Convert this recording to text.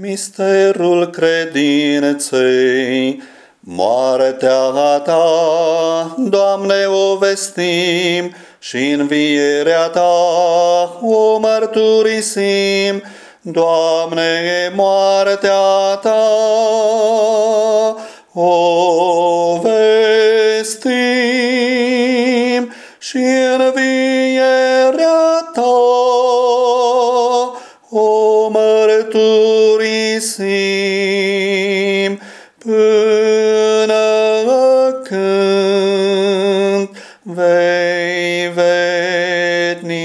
Misterul credinței, moartea ta, Doamne, o vestim și învierea ta o mărturisim, Doamne, moartea ta o vestim și învierea ta o Turului Sim până când vei veni.